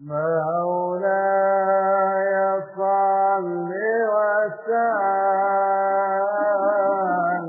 مولاي صل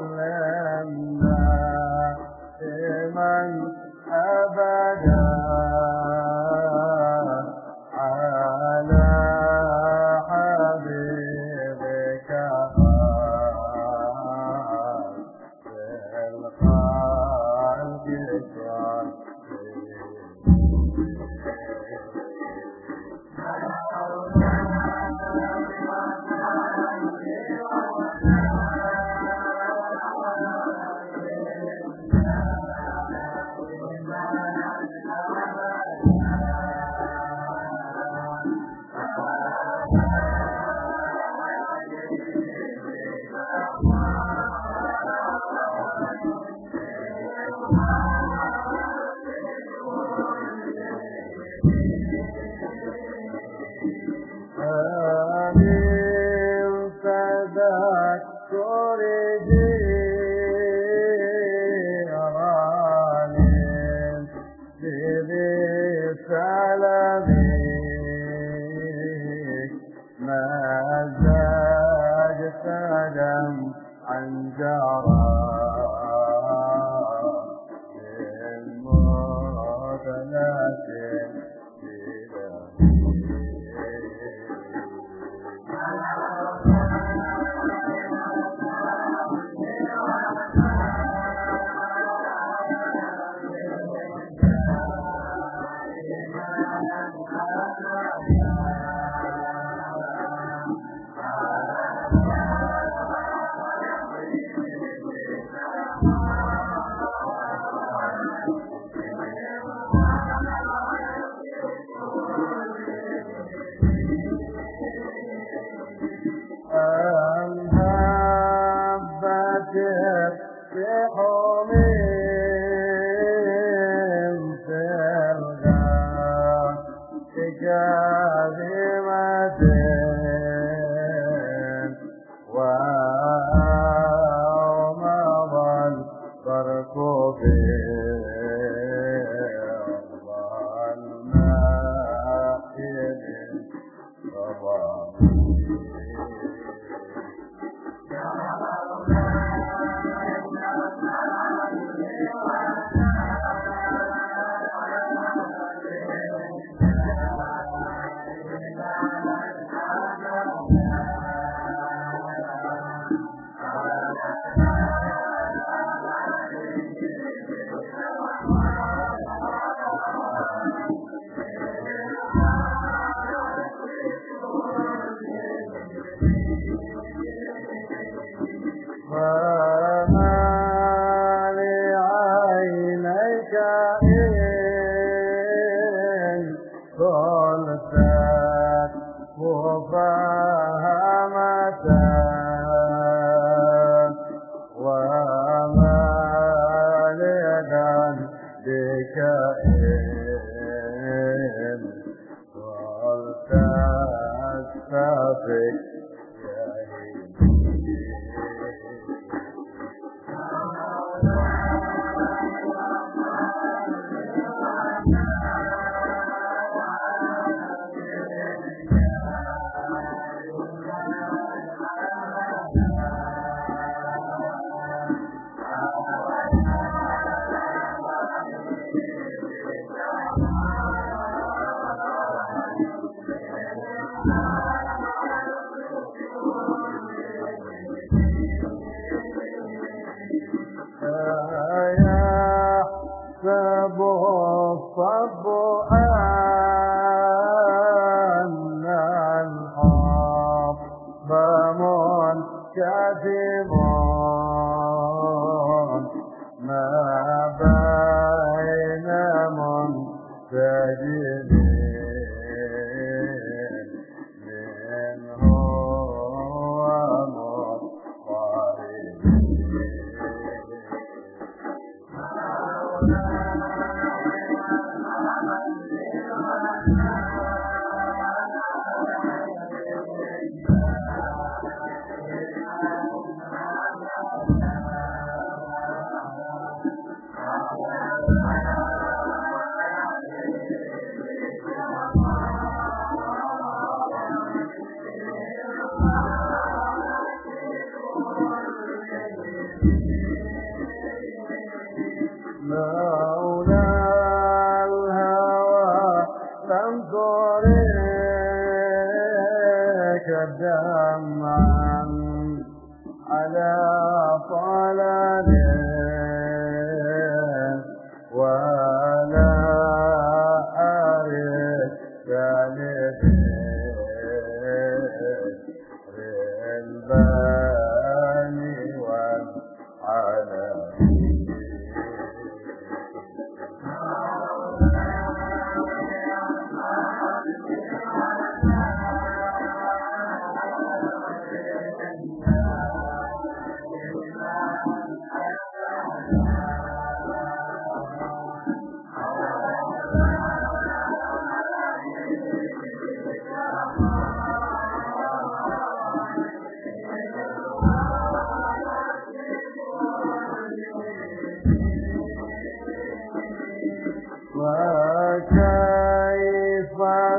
وسلم دائما أبدا على حبيبك. خير يحسب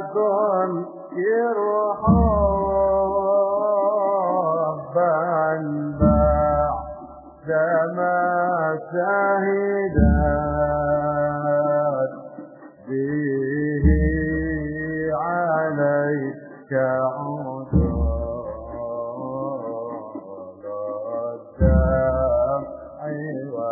والعالم وكيف تنكر حبا بعدما شهدت به عليك في الهوى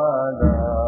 ولو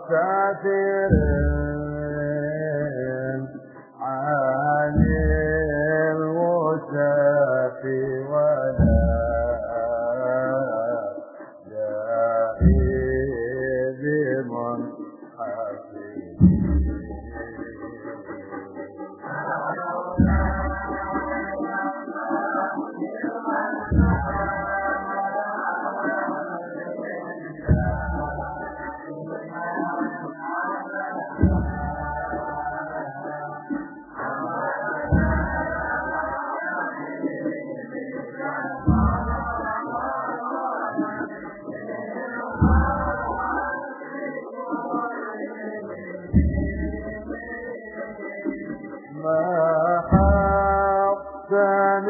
عسير عن المشافي ولا جاهد منحسن ما حقن